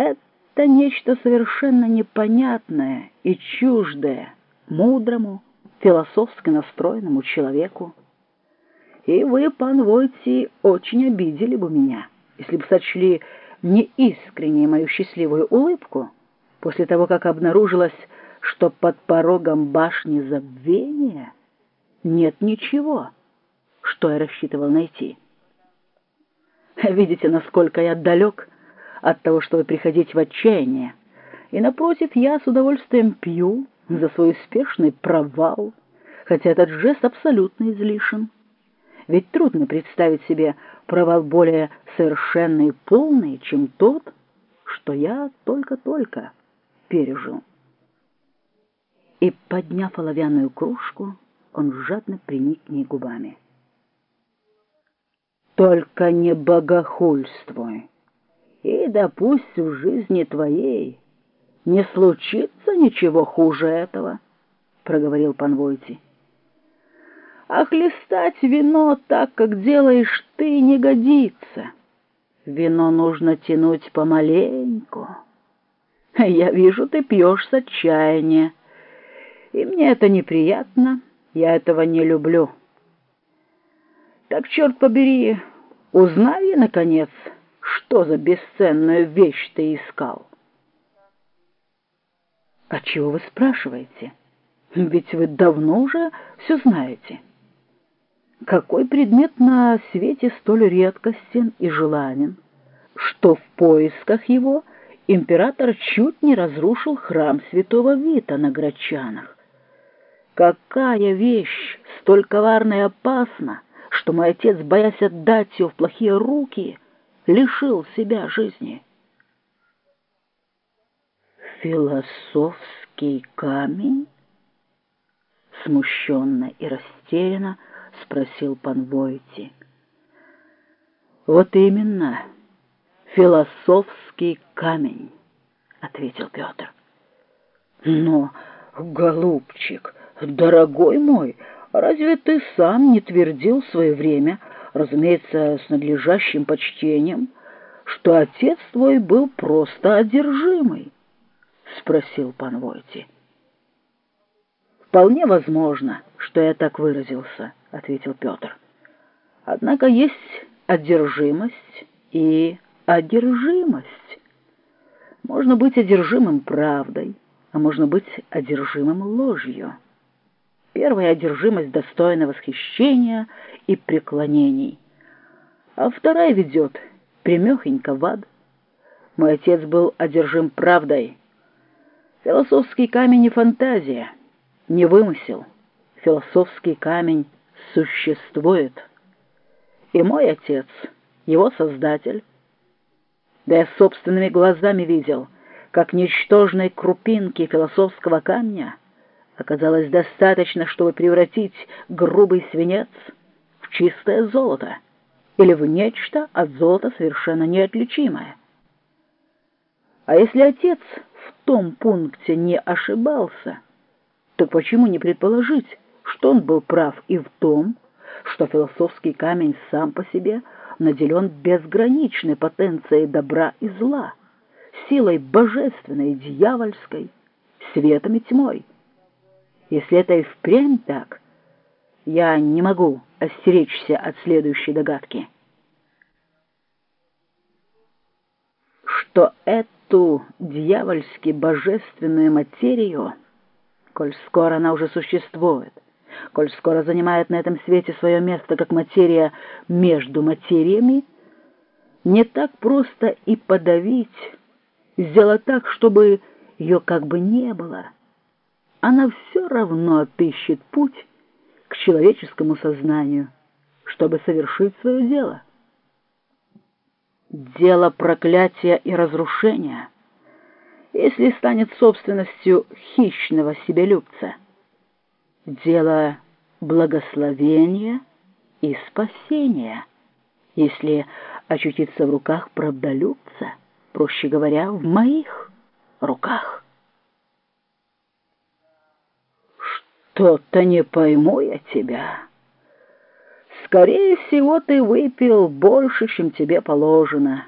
Это нечто совершенно непонятное и чуждое мудрому, философски настроенному человеку. И вы, пан Войти, очень обидели бы меня, если бы сочли неискренней мою счастливую улыбку после того, как обнаружилось, что под порогом башни забвения нет ничего, что я рассчитывал найти. Видите, насколько я далек от того, чтобы приходить в отчаяние, и, напротив, я с удовольствием пью за свой успешный провал, хотя этот жест абсолютно излишен. Ведь трудно представить себе провал более совершенный и полный, чем тот, что я только-только пережил. И, подняв оловянную кружку, он жадно приник к ней губами. «Только не богохульствуй, и допусть в жизни твоей не случится ничего хуже этого», — проговорил пан Войти. «А хлестать вино так, как делаешь ты, не годится. Вино нужно тянуть помаленьку. Я вижу, ты пьешь с отчаяния, и мне это неприятно». Я этого не люблю. Так, черт побери, узнай, наконец, что за бесценную вещь ты искал. А чего вы спрашиваете? Ведь вы давно уже все знаете. Какой предмет на свете столь редкостен и желанен, что в поисках его император чуть не разрушил храм святого Вита на Грачанах, Какая вещь столь коварна и опасна, что мой отец, боясь отдать ее в плохие руки, лишил себя жизни? Философский камень? Смущенно и растерянно спросил пан Войти. Вот именно, философский камень, ответил Петр. Но, голубчик, «Дорогой мой, разве ты сам не твердил в свое время, разумеется, с надлежащим почтением, что отец твой был просто одержимый?» — спросил пан Войти. «Вполне возможно, что я так выразился», — ответил Петр. «Однако есть одержимость и одержимость. Можно быть одержимым правдой, а можно быть одержимым ложью». Первая одержимость достойна восхищения и преклонений, а вторая ведет прямехонько в ад. Мой отец был одержим правдой. Философский камень не фантазия, не вымысел. Философский камень существует. И мой отец, его создатель, да я собственными глазами видел, как ничтожной крупинки философского камня — оказалось достаточно, чтобы превратить грубый свинец в чистое золото или в нечто от золота совершенно неотличимое. А если отец в том пункте не ошибался, то почему не предположить, что он был прав и в том, что философский камень сам по себе наделен безграничной потенцией добра и зла, силой божественной и дьявольской, светом и тьмой? Если это и впрямь так, я не могу остеречься от следующей догадки. Что эту дьявольски божественную материю, коль скоро она уже существует, коль скоро занимает на этом свете свое место как материя между материями, не так просто и подавить, сделать так, чтобы ее как бы не было — она все равно отыщет путь к человеческому сознанию, чтобы совершить свое дело. Дело проклятия и разрушения, если станет собственностью хищного себелюбца. Дело благословения и спасения, если очутиться в руках правдолюбца, проще говоря, в моих руках. Что-то не пойму я тебя. Скорее всего, ты выпил больше, чем тебе положено».